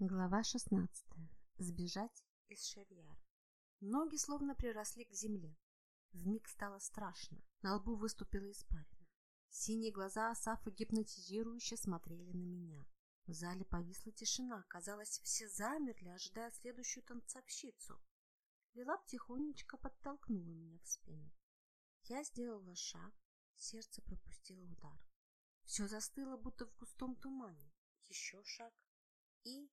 Глава 16. Сбежать из Шерьяра. Ноги словно приросли к земле. Вмиг стало страшно. На лбу выступила испарина. Синие глаза Асафа гипнотизирующе смотрели на меня. В зале повисла тишина. Казалось, все замерли, ожидая следующую танцовщицу. Лилап тихонечко подтолкнула меня в спину. Я сделала шаг, сердце пропустило удар. Все застыло, будто в густом тумане. Еще шаг и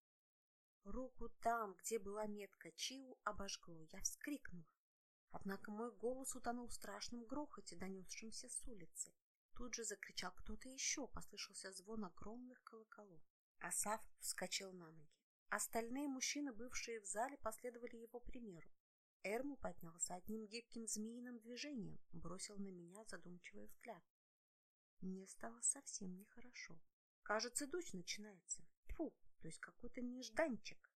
Руку там, где была метка Чиу, обожгло. Я вскрикнула. Однако мой голос утонул в страшном грохоте, донесшемся с улицы. Тут же закричал кто-то еще, послышался звон огромных колоколов. Асав вскочил на ноги. Остальные мужчины, бывшие в зале, последовали его примеру. Эрму поднялся одним гибким змеиным движением, бросил на меня задумчивый взгляд. Мне стало совсем нехорошо. Кажется, дождь начинается. Фу, то есть какой-то нежданчик.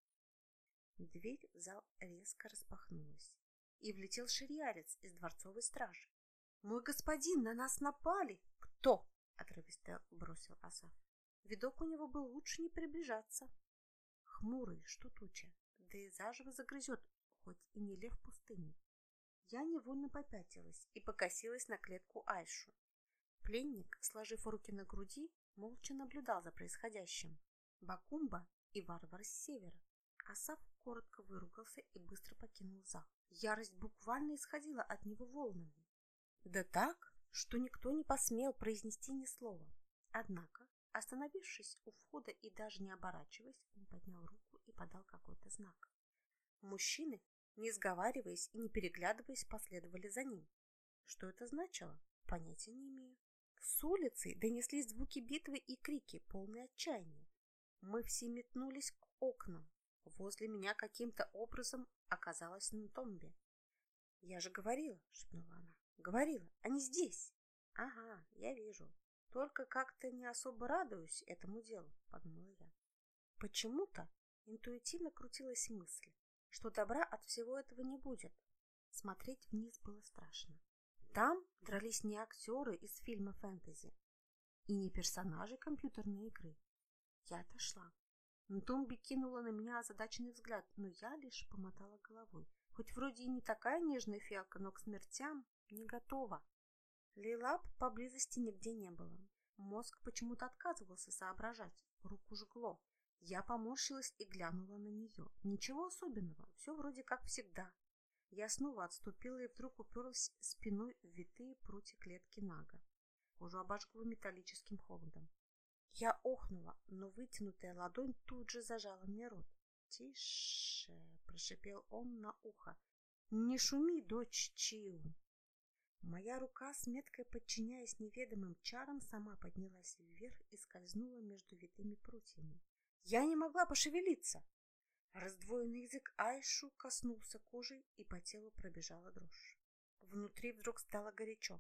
Дверь в зал резко распахнулась, и влетел шириарец из дворцовой стражи. «Мой господин, на нас напали!» «Кто?» — отрывисто бросил Асаф. Видок у него был лучше не приближаться. Хмурый, что туча, да и заживо загрызет, хоть и не лев пустыни. Я невольно попятилась и покосилась на клетку Айшу. Пленник, сложив руки на груди, молча наблюдал за происходящим. Бакумба и варвар с севера. Асав коротко выругался и быстро покинул зал. Ярость буквально исходила от него волнами. Да так, что никто не посмел произнести ни слова. Однако, остановившись у входа и даже не оборачиваясь, он поднял руку и подал какой-то знак. Мужчины, не сговариваясь и не переглядываясь, последовали за ним. Что это значило? Понятия не имею. С улицы донеслись звуки битвы и крики, полные отчаяния. Мы все метнулись к окнам. Возле меня каким-то образом оказалась Нтомби. «Я же говорила», — шепнула она. «Говорила, они здесь». «Ага, я вижу. Только как-то не особо радуюсь этому делу», — подумала я. Почему-то интуитивно крутилась мысль, что добра от всего этого не будет. Смотреть вниз было страшно. Там дрались не актеры из фильма фэнтези и не персонажи компьютерной игры, я отошла. Нтумби кинула на меня озадаченный взгляд, но я лишь помотала головой. Хоть вроде и не такая нежная фиалка, но к смертям не готова. Лилап поблизости нигде не было. Мозг почему-то отказывался соображать. Руку жгло. Я поморщилась и глянула на нее. Ничего особенного, все вроде как всегда. Я снова отступила и вдруг уперлась спиной в витые прутья клетки Нага. Кожу обожгло металлическим холодом. Я охнула, но вытянутая ладонь тут же зажала мне рот. «Тише!» — прошипел он на ухо. «Не шуми, дочь Чиу!» Моя рука, с меткой подчиняясь неведомым чарам, сама поднялась вверх и скользнула между витыми прутьями. Я не могла пошевелиться. Раздвоенный язык Айшу коснулся кожи, и по телу пробежала дрожь. Внутри вдруг стало горячо.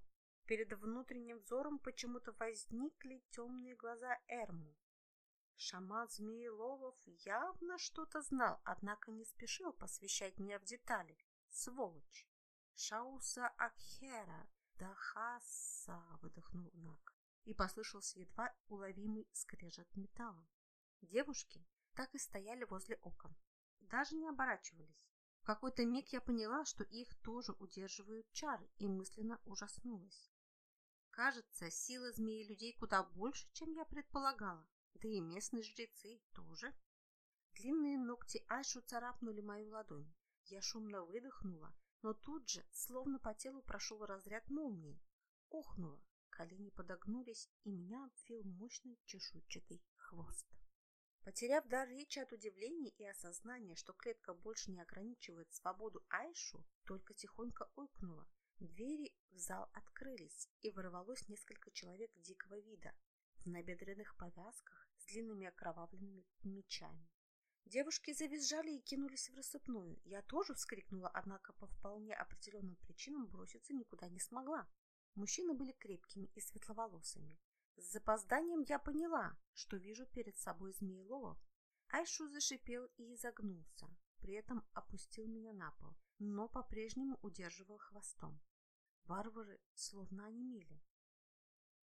Перед внутренним взором почему-то возникли темные глаза Эрму. Шаман Змееловов явно что-то знал, однако не спешил посвящать меня в детали. Сволочь! Шауса Акхера, Дахаса, выдохнул Нак, и послышался едва уловимый скрежет металла. Девушки так и стояли возле окон, даже не оборачивались. В какой-то миг я поняла, что их тоже удерживают чары, и мысленно ужаснулась. Кажется, сила змеи людей куда больше, чем я предполагала. Да и местные жрецы тоже. Длинные ногти Айшу царапнули мою ладонь. Я шумно выдохнула, но тут же, словно по телу прошел разряд молнии. Охнула, колени подогнулись, и меня обвил мощный чешуйчатый хвост. Потеряв дар речи от удивления и осознания, что клетка больше не ограничивает свободу Айшу, только тихонько ойкнула, Двери в зал открылись, и ворвалось несколько человек дикого вида в набедренных повязках с длинными окровавленными мечами. Девушки завизжали и кинулись в рассыпную. Я тоже вскрикнула, однако по вполне определенным причинам броситься никуда не смогла. Мужчины были крепкими и светловолосыми. С запозданием я поняла, что вижу перед собой змеелова. Айшу зашипел и изогнулся, при этом опустил меня на пол, но по-прежнему удерживал хвостом. Варвары словно онемели.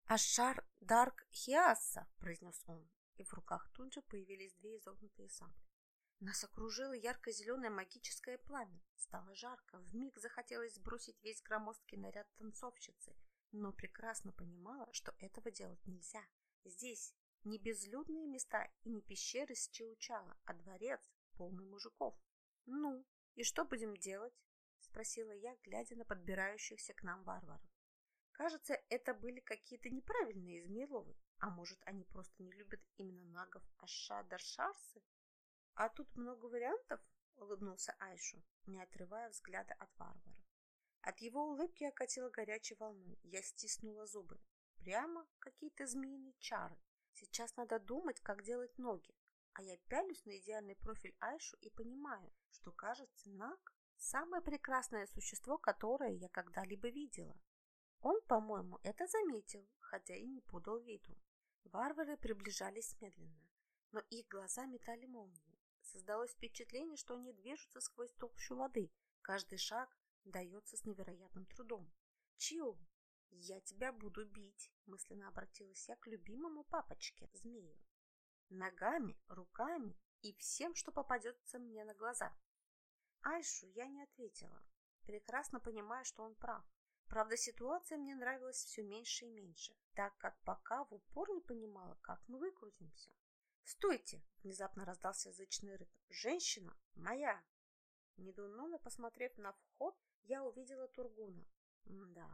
«Ашар Дарк Хиаса!» — произнес он, и в руках тут же появились две изогнутые сабли. Нас окружило ярко-зеленое магическое пламя. Стало жарко, вмиг захотелось сбросить весь громоздкий наряд танцовщицы, но прекрасно понимала, что этого делать нельзя. Здесь не безлюдные места и не пещеры с Чаучала, а дворец, полный мужиков. «Ну, и что будем делать?» – спросила я, глядя на подбирающихся к нам варваров. Кажется, это были какие-то неправильные Змеиловы, а может, они просто не любят именно нагов Ашадаршарсы? А тут много вариантов, улыбнулся Айшу, не отрывая взгляда от варваров. От его улыбки окатила горячей волной. Я стиснула зубы. Прямо какие-то змеиные чары. Сейчас надо думать, как делать ноги. А я пялюсь на идеальный профиль Айшу и понимаю, что, кажется, Наг – самое прекрасное существо, которое я когда-либо видела. Он, по-моему, это заметил, хотя и не подал виду. Варвары приближались медленно, но их глаза метали молнии. Создалось впечатление, что они движутся сквозь толщу воды. Каждый шаг дается с невероятным трудом. «Чио, я тебя буду бить!» – мысленно обратилась я к любимому папочке, змею. Ногами, руками и всем, что попадется мне на глаза. Айшу я не ответила, прекрасно понимая, что он прав. Правда, ситуация мне нравилась все меньше и меньше, так как пока в упор не понимала, как мы выкрутимся. «Стойте!» – внезапно раздался язычный рык. «Женщина моя!» Недоуменно посмотрев на вход, я увидела Тургуна. Да,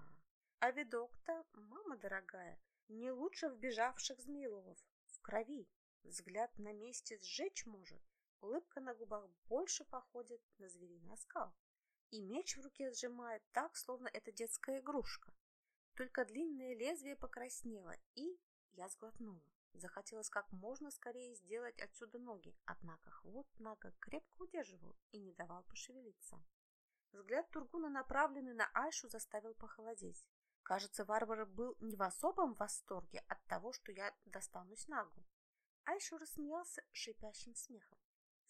а видок-то, мама дорогая, не лучше вбежавших змеиловов. В крови. Взгляд на месте сжечь может. Улыбка на губах больше походит на звериный оскал. И меч в руке сжимает так, словно это детская игрушка. Только длинное лезвие покраснело, и я сглотнула. Захотелось как можно скорее сделать отсюда ноги, однако хвост Нага крепко удерживал и не давал пошевелиться. Взгляд Тургуна, направленный на Айшу, заставил похолодеть. Кажется, варвар был не в особом восторге от того, что я достанусь Нагу. Айшу рассмеялся шипящим смехом.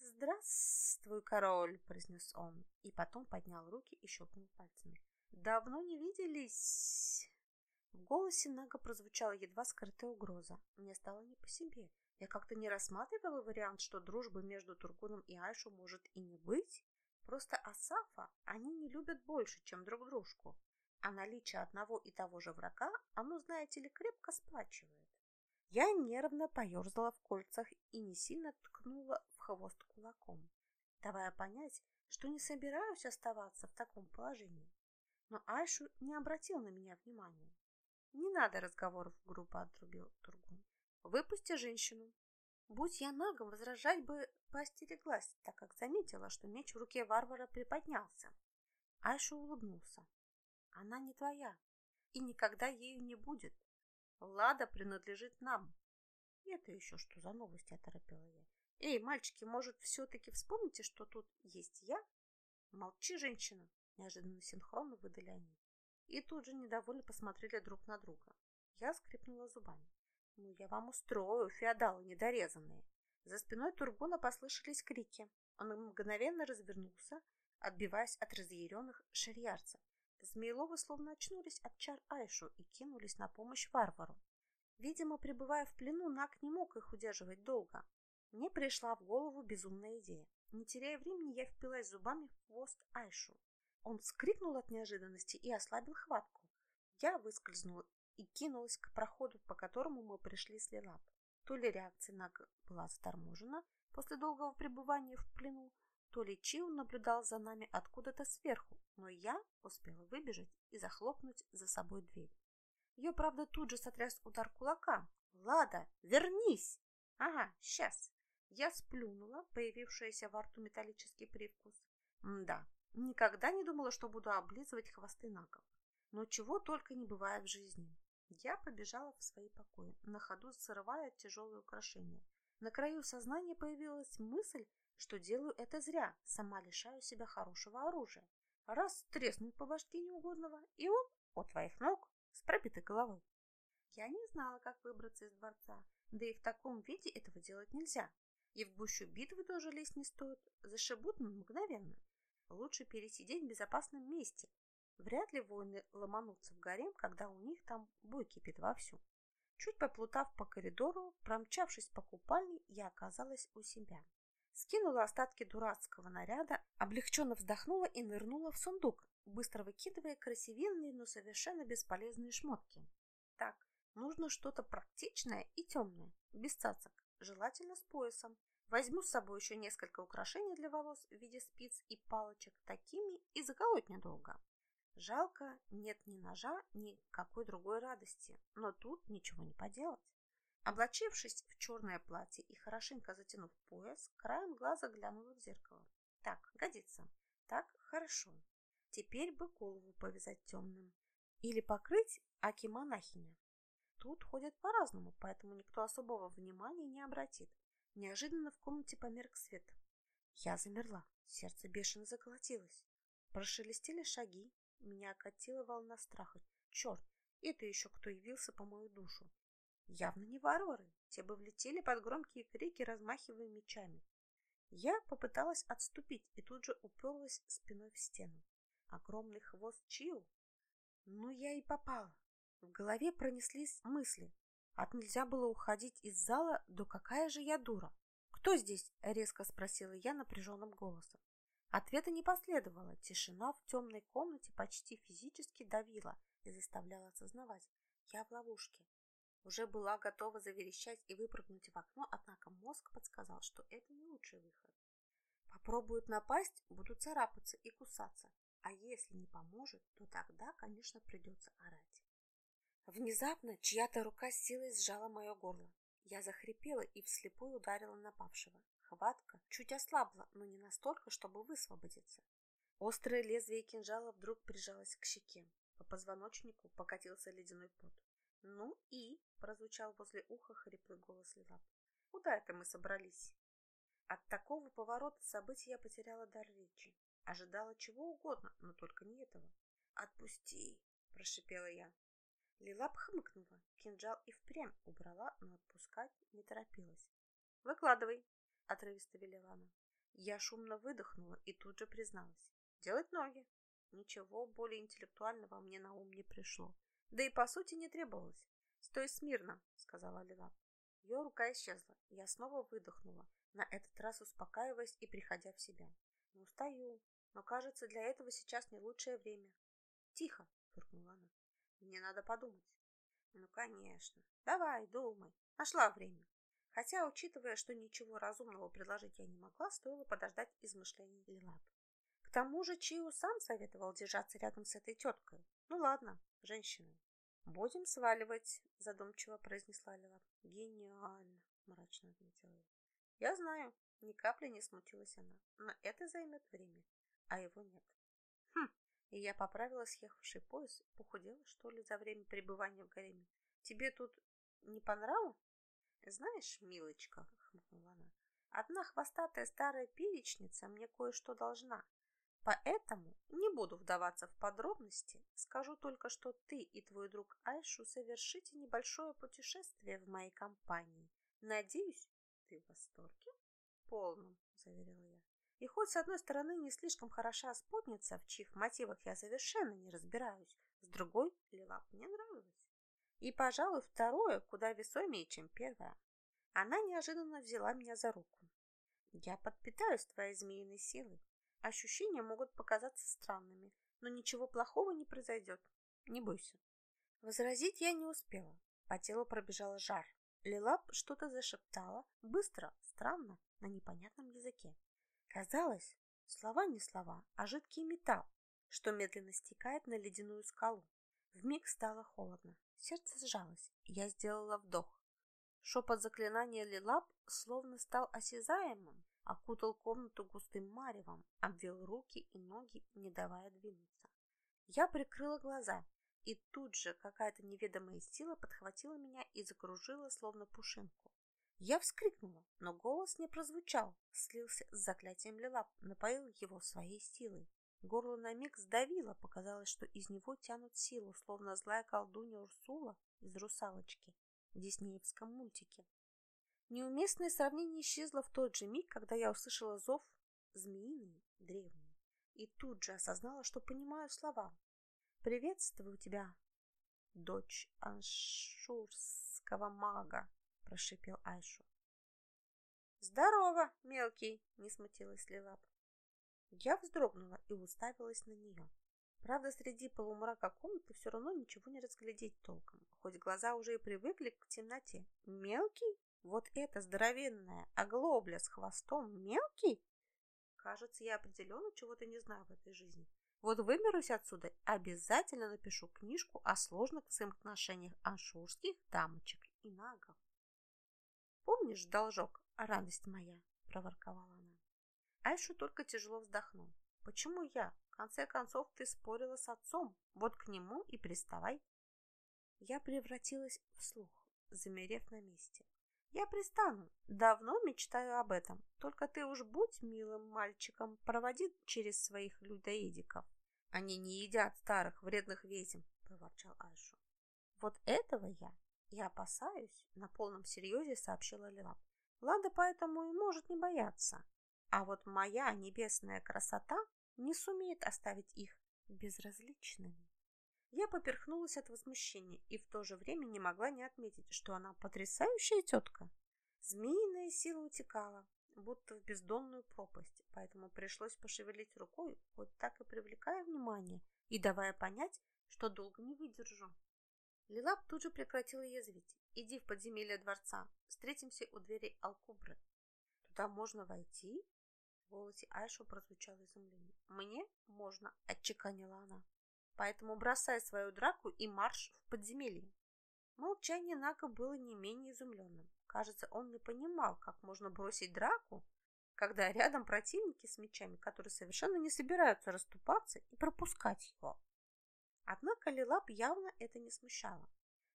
«Здравствуй, король!» – произнес он, и потом поднял руки и щелкнул пальцами. «Давно не виделись!» В голосе Нага прозвучала едва скрытая угроза. Мне стало не по себе. Я как-то не рассматривала вариант, что дружбы между Тургуном и Айшу может и не быть. Просто Асафа они не любят больше, чем друг дружку. А наличие одного и того же врага, оно, знаете ли, крепко сплачивает. Я нервно поерзала в кольцах и не сильно ткнула в хвост кулаком, давая понять, что не собираюсь оставаться в таком положении. Но Айшу не обратил на меня внимания. Не надо разговоров, грубо отрубил Тургун. Выпусти женщину. Будь я нагом, возражать бы поостереглась, так как заметила, что меч в руке варвара приподнялся. Айша улыбнулся. Она не твоя и никогда ею не будет. Лада принадлежит нам. Это еще что за новости, оторопела я. Эй, мальчики, может, все-таки вспомните, что тут есть я? Молчи, женщина, неожиданно синхронно выдали они и тут же недовольно посмотрели друг на друга. Я скрипнула зубами. «Ну, я вам устрою, феодалы недорезанные!» За спиной Тургуна послышались крики. Он мгновенно развернулся, отбиваясь от разъяренных шарьярцев. Змееловы словно очнулись от чар Айшу и кинулись на помощь варвару. Видимо, пребывая в плену, Нак не мог их удерживать долго. Мне пришла в голову безумная идея. Не теряя времени, я впилась зубами в хвост Айшу. Он вскрикнул от неожиданности и ослабил хватку. Я выскользнула и кинулась к проходу, по которому мы пришли с Лилап. То ли реакция Нага была заторможена после долгого пребывания в плену, то ли Чиу наблюдал за нами откуда-то сверху, но я успела выбежать и захлопнуть за собой дверь. Ее, правда, тут же сотряс удар кулака. «Лада, вернись!» «Ага, сейчас!» Я сплюнула появившийся во рту металлический привкус. Да, Никогда не думала, что буду облизывать хвосты нагов. Но чего только не бывает в жизни. Я побежала в свои покои, на ходу срывая тяжелые украшения. На краю сознания появилась мысль, что делаю это зря, сама лишаю себя хорошего оружия. Раз треснуть по башке неугодного, и он у твоих ног с пробитой головой. Я не знала, как выбраться из дворца, да и в таком виде этого делать нельзя. И в гущу битвы тоже лезть не стоит, зашибут мгновенно. Лучше пересидеть в безопасном месте. Вряд ли воины ломанутся в гарем, когда у них там бой кипит вовсю. Чуть поплутав по коридору, промчавшись по купальне, я оказалась у себя. Скинула остатки дурацкого наряда, облегченно вздохнула и нырнула в сундук, быстро выкидывая красивинные, но совершенно бесполезные шмотки. Так, нужно что-то практичное и темное, без цацок, желательно с поясом. Возьму с собой еще несколько украшений для волос в виде спиц и палочек, такими и заколоть недолго. Жалко, нет ни ножа, ни какой другой радости, но тут ничего не поделать. Облачившись в черное платье и хорошенько затянув пояс, краем глаза глянула в зеркало. Так, годится. Так, хорошо. Теперь бы голову повязать темным. Или покрыть аки-монахиня. Тут ходят по-разному, поэтому никто особого внимания не обратит. Неожиданно в комнате померк свет. Я замерла, сердце бешено заколотилось. Прошелестели шаги, меня окатила волна страха. Черт, это еще кто явился по мою душу. Явно не варвары, те бы влетели под громкие крики, размахивая мечами. Я попыталась отступить и тут же уперлась спиной в стену. Огромный хвост Чиу. Ну, я и попала. В голове пронеслись мысли. От нельзя было уходить из зала, да какая же я дура. «Кто здесь?» – резко спросила я напряженным голосом. Ответа не последовало. Тишина в темной комнате почти физически давила и заставляла осознавать. Я в ловушке. Уже была готова заверещать и выпрыгнуть в окно, однако мозг подсказал, что это не лучший выход. Попробуют напасть, будут царапаться и кусаться. А если не поможет, то тогда, конечно, придется орать. Внезапно чья-то рука с силой сжала мое горло. Я захрипела и вслепую ударила напавшего. Хватка чуть ослабла, но не настолько, чтобы высвободиться. Острое лезвие кинжала вдруг прижалось к щеке. По позвоночнику покатился ледяной пот. «Ну и?» – прозвучал возле уха хриплый голос Лилап. «Куда это мы собрались?» От такого поворота событий я потеряла дар речи. Ожидала чего угодно, но только не этого. «Отпусти!» – прошипела я. Лилап хмыкнула. Кинжал и впрямь убрала, но отпускать не торопилась. «Выкладывай!» — отрывисто велела она. Я шумно выдохнула и тут же призналась. Делать ноги. Ничего более интеллектуального мне на ум не пришло. Да и по сути не требовалось. «Стой смирно», — сказала Лилап. Ее рука исчезла. Я снова выдохнула, на этот раз успокаиваясь и приходя в себя. «Ну, стою. Но, кажется, для этого сейчас не лучшее время». «Тихо», — фыркнула она. «Мне надо подумать». «Ну, конечно. Давай, думай. Нашла время. Хотя, учитывая, что ничего разумного предложить я не могла, стоило подождать измышлений Лилап. К тому же Чиу сам советовал держаться рядом с этой теткой. Ну ладно, женщиной. «Будем сваливать», — задумчиво произнесла Лилап. «Гениально», — мрачно отметила я. «Я знаю», — ни капли не смутилась она, «но это займет время, а его нет». «Хм», и я поправила съехавший пояс, похудела, что ли, за время пребывания в гареме. «Тебе тут не понравилось?» «Знаешь, милочка», — хмыкнула она, «одна хвостатая старая перечница мне кое-что должна. Поэтому не буду вдаваться в подробности, скажу только, что ты и твой друг Айшу совершите небольшое путешествие в моей компании. Надеюсь, ты в восторге?» «Полном», — заверила я. И хоть, с одной стороны, не слишком хороша спутница, в чьих мотивах я совершенно не разбираюсь, с другой, Лилап мне нравилась. И, пожалуй, второе куда весомее, чем первое. Она неожиданно взяла меня за руку. Я подпитаюсь твоей змеиной силой. Ощущения могут показаться странными, но ничего плохого не произойдет. Не бойся. Возразить я не успела. По телу пробежал жар. Лилап что-то зашептала, быстро, странно, на непонятном языке. Казалось, слова не слова, а жидкий металл, что медленно стекает на ледяную скалу. Вмиг стало холодно. Сердце сжалось, я сделала вдох. Шепот заклинания Лилап словно стал осязаемым, окутал комнату густым маревом, обвел руки и ноги, не давая двинуться. Я прикрыла глаза, и тут же какая-то неведомая сила подхватила меня и закружила, словно пушинку. Я вскрикнула, но голос не прозвучал, слился с заклятием Лилап, напоил его своей силой. Горло на миг сдавило, показалось, что из него тянут силу, словно злая колдунья Урсула из «Русалочки» в диснеевском мультике. Неуместное сравнение исчезло в тот же миг, когда я услышала зов змеиный, древний, и тут же осознала, что понимаю слова. «Приветствую тебя, дочь аншурского мага», – прошипел Айшу. «Здорово, мелкий!» – не смутилась Лилап. Я вздрогнула и уставилась на нее. Правда, среди полумрака комнаты все равно ничего не разглядеть толком, хоть глаза уже и привыкли к темноте. Мелкий? Вот это здоровенная оглобля с хвостом мелкий? Кажется, я определенно чего-то не знаю в этой жизни. Вот выберусь отсюда, обязательно напишу книжку о сложных взаимоотношениях аншурских дамочек и нагов. «Помнишь, должок, радость моя?» – проворковала она. Айшу только тяжело вздохнул. «Почему я? В конце концов, ты спорила с отцом. Вот к нему и приставай. Я превратилась в слух, замерев на месте. Я пристану. Давно мечтаю об этом. Только ты уж будь милым мальчиком, проводи через своих людоедиков. Они не едят старых вредных ведьм, проворчал Айшу. Вот этого я и опасаюсь, на полном серьезе сообщила Лилап. Лада поэтому и может не бояться. А вот моя небесная красота не сумеет оставить их безразличными. Я поперхнулась от возмущения и в то же время не могла не отметить, что она потрясающая тетка. Змеиная сила утекала, будто в бездонную пропасть, поэтому пришлось пошевелить рукой, хоть так и привлекая внимание и давая понять, что долго не выдержу. Лилап тут же прекратила язвить. «Иди в подземелье дворца, встретимся у двери Алкубры. Туда можно войти голосе Айшу прозвучало изумление. «Мне можно», — отчеканила она. «Поэтому бросай свою драку и марш в подземелье». Молчание Нака было не менее изумленным. Кажется, он не понимал, как можно бросить драку, когда рядом противники с мечами, которые совершенно не собираются расступаться и пропускать его. Однако Лилап явно это не смущало.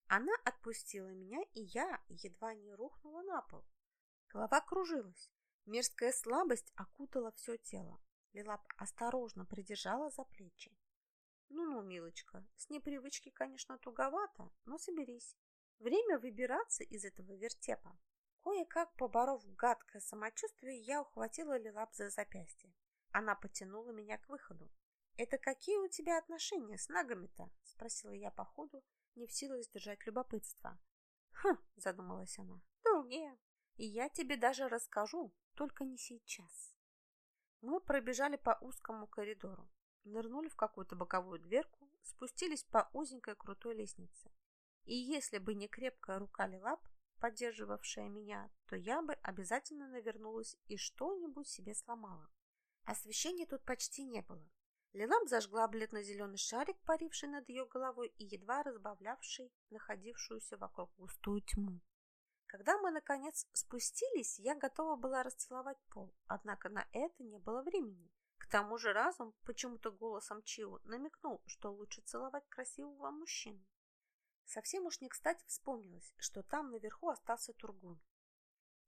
Она отпустила меня, и я едва не рухнула на пол. Голова кружилась. Мерзкая слабость окутала все тело. Лилап осторожно придержала за плечи. «Ну-ну, милочка, с непривычки, конечно, туговато, но соберись. Время выбираться из этого вертепа». Кое-как, поборов гадкое самочувствие, я ухватила Лилап за запястье. Она потянула меня к выходу. «Это какие у тебя отношения с нагами-то?» – спросила я по ходу, не в силах сдержать любопытство. «Хм», – задумалась она, – «долгие. И я тебе даже расскажу, только не сейчас. Мы пробежали по узкому коридору, нырнули в какую-то боковую дверку, спустились по узенькой крутой лестнице. И если бы не крепкая рука Лилап, поддерживавшая меня, то я бы обязательно навернулась и что-нибудь себе сломала. Освещения тут почти не было. Лилап зажгла бледно-зеленый шарик, паривший над ее головой и едва разбавлявший находившуюся вокруг густую тьму. Когда мы, наконец, спустились, я готова была расцеловать пол, однако на это не было времени. К тому же разум почему-то голосом Чиу намекнул, что лучше целовать красивого мужчину. Совсем уж не кстати вспомнилось, что там наверху остался Тургун.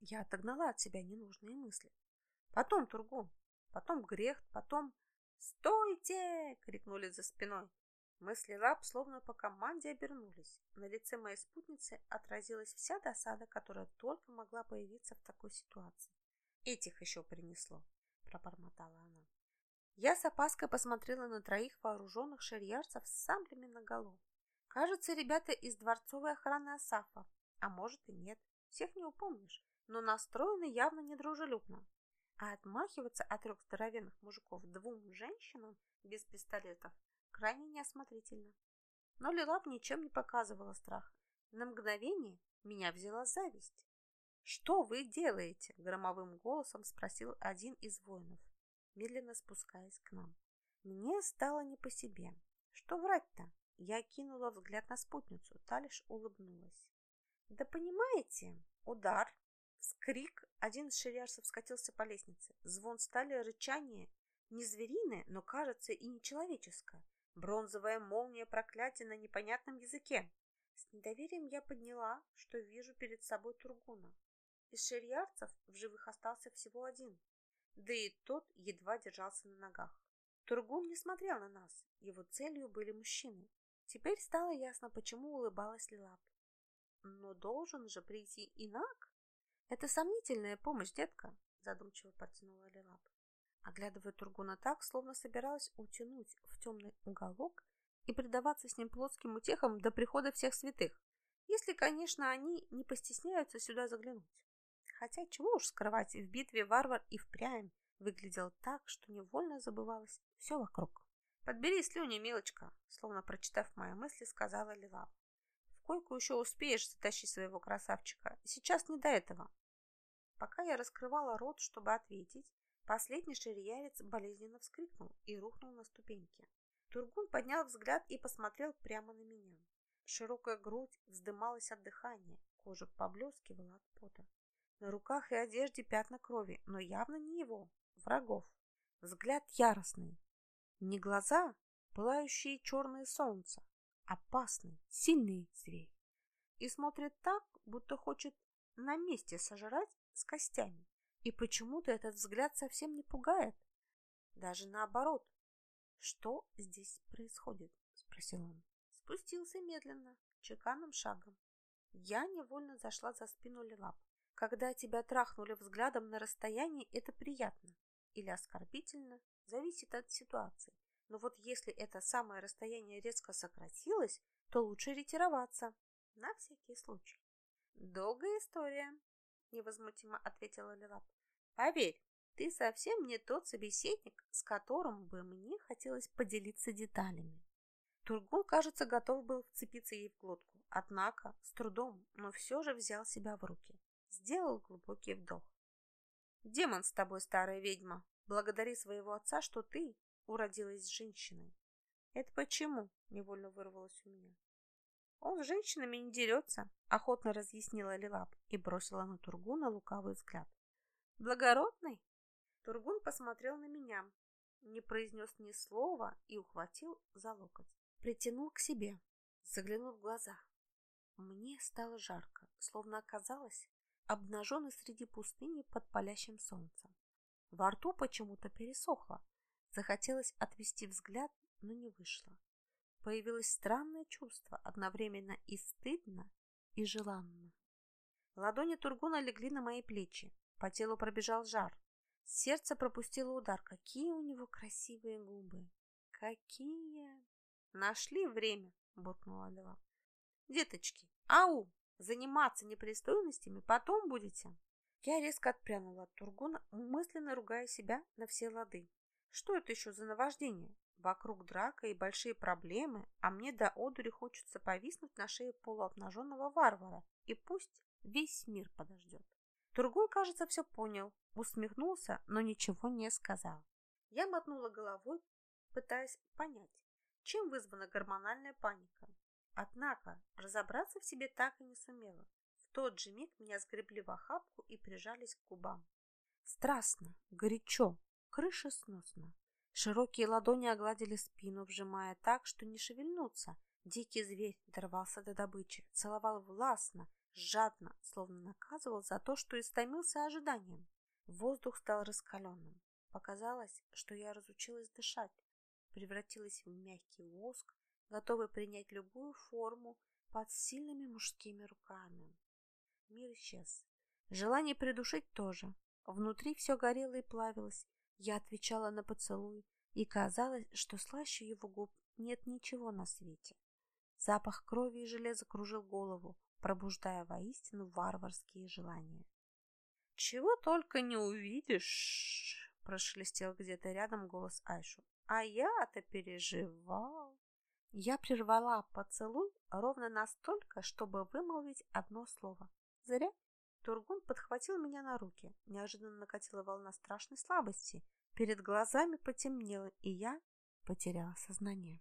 Я отогнала от себя ненужные мысли. Потом Тургун, потом Грехт, потом... «Стойте!» — крикнули за спиной. Мысли лап словно по команде обернулись. На лице моей спутницы отразилась вся досада, которая только могла появиться в такой ситуации. «Этих еще принесло», – пробормотала она. Я с опаской посмотрела на троих вооруженных шерьярцев с саблями наголо. Кажется, ребята из дворцовой охраны Асафа, а может и нет, всех не упомнишь, но настроены явно недружелюбно. А отмахиваться от трех здоровенных мужиков двум женщинам без пистолетов крайне неосмотрительно. Но Лилап ничем не показывала страха. На мгновение меня взяла зависть. «Что вы делаете?» – громовым голосом спросил один из воинов, медленно спускаясь к нам. Мне стало не по себе. Что врать-то? Я кинула взгляд на спутницу, та лишь улыбнулась. «Да понимаете, удар, скрик, один из шерярцев скатился по лестнице. Звон стали, рычание, не звериное, но, кажется, и не человеческое. Бронзовая молния проклятия на непонятном языке. С недоверием я подняла, что вижу перед собой Тургуна. Из шерьярцев в живых остался всего один. Да и тот едва держался на ногах. Тургун не смотрел на нас, его целью были мужчины. Теперь стало ясно, почему улыбалась Лилап. Но должен же прийти инак. Это сомнительная помощь, детка, задумчиво протянула Лилап оглядывая Тургуна так, словно собиралась утянуть в темный уголок и предаваться с ним плотским утехам до прихода всех святых, если, конечно, они не постесняются сюда заглянуть. Хотя чего уж скрывать, в битве варвар и впрямь выглядел так, что невольно забывалось все вокруг. «Подбери слюни, милочка», словно прочитав мои мысли, сказала Лилав. «В койку еще успеешь затащить своего красавчика. Сейчас не до этого». Пока я раскрывала рот, чтобы ответить, последний шириярец болезненно вскрикнул и рухнул на ступеньки. Тургун поднял взгляд и посмотрел прямо на меня. Широкая грудь вздымалась от дыхания, кожа поблескивала от пота. На руках и одежде пятна крови, но явно не его, врагов. Взгляд яростный. Не глаза, пылающие черное солнце, опасный, сильный зверь. И смотрит так, будто хочет на месте сожрать с костями. И почему-то этот взгляд совсем не пугает. Даже наоборот. Что здесь происходит? Спросил он. Спустился медленно, чеканным шагом. Я невольно зашла за спину Лилап. Когда тебя трахнули взглядом на расстоянии, это приятно или оскорбительно, зависит от ситуации. Но вот если это самое расстояние резко сократилось, то лучше ретироваться. На всякий случай. Долгая история, невозмутимо ответила Лилап. Поверь, ты совсем не тот собеседник, с которым бы мне хотелось поделиться деталями. Тургун, кажется, готов был вцепиться ей в глотку, однако с трудом, но все же взял себя в руки. Сделал глубокий вдох. «Демон с тобой, старая ведьма! Благодари своего отца, что ты уродилась женщиной!» «Это почему?» — невольно вырвалось у меня. «Он с женщинами не дерется», — охотно разъяснила Лилап и бросила на Тургуна лукавый взгляд. «Благородный?» Тургун посмотрел на меня, не произнес ни слова и ухватил за локоть. Притянул к себе, заглянул в глаза. Мне стало жарко, словно оказалось, обнаженный среди пустыни под палящим солнцем. Во рту почему-то пересохло. Захотелось отвести взгляд, но не вышло. Появилось странное чувство, одновременно и стыдно, и желанно. Ладони Тургуна легли на мои плечи. По телу пробежал жар. Сердце пропустило удар. Какие у него красивые губы. Какие... Нашли время, буркнула Лева. Деточки, ау! Заниматься непристойностями потом будете. Я резко отпрянула от Тургуна, мысленно ругая себя на все лады. Что это еще за наваждение? Вокруг драка и большие проблемы, а мне до одури хочется повиснуть на шее полуобнаженного варвара, и пусть весь мир подождет. Тургун, кажется, все понял, усмехнулся, но ничего не сказал. Я мотнула головой, пытаясь понять, чем вызвана гормональная паника. Однако разобраться в себе так и не сумела. В тот же миг меня сгребли в охапку и прижались к губам. Страстно, горячо, крышесносно. Широкие ладони огладили спину, вжимая так, что не шевельнуться. Дикий зверь дорвался до добычи, целовал властно, жадно, словно наказывал за то, что истомился ожиданием. Воздух стал раскаленным. Показалось, что я разучилась дышать, превратилась в мягкий воск, готовый принять любую форму под сильными мужскими руками. Мир исчез. Желание придушить тоже. Внутри все горело и плавилось. Я отвечала на поцелуй, и казалось, что слаще его губ нет ничего на свете. Запах крови и железа кружил голову, пробуждая воистину варварские желания. «Чего только не увидишь!» – прошелестел где-то рядом голос Айшу. «А я-то переживал!» Я прервала поцелуй ровно настолько, чтобы вымолвить одно слово. Зря. Тургун подхватил меня на руки. Неожиданно накатила волна страшной слабости. Перед глазами потемнело, и я потеряла сознание.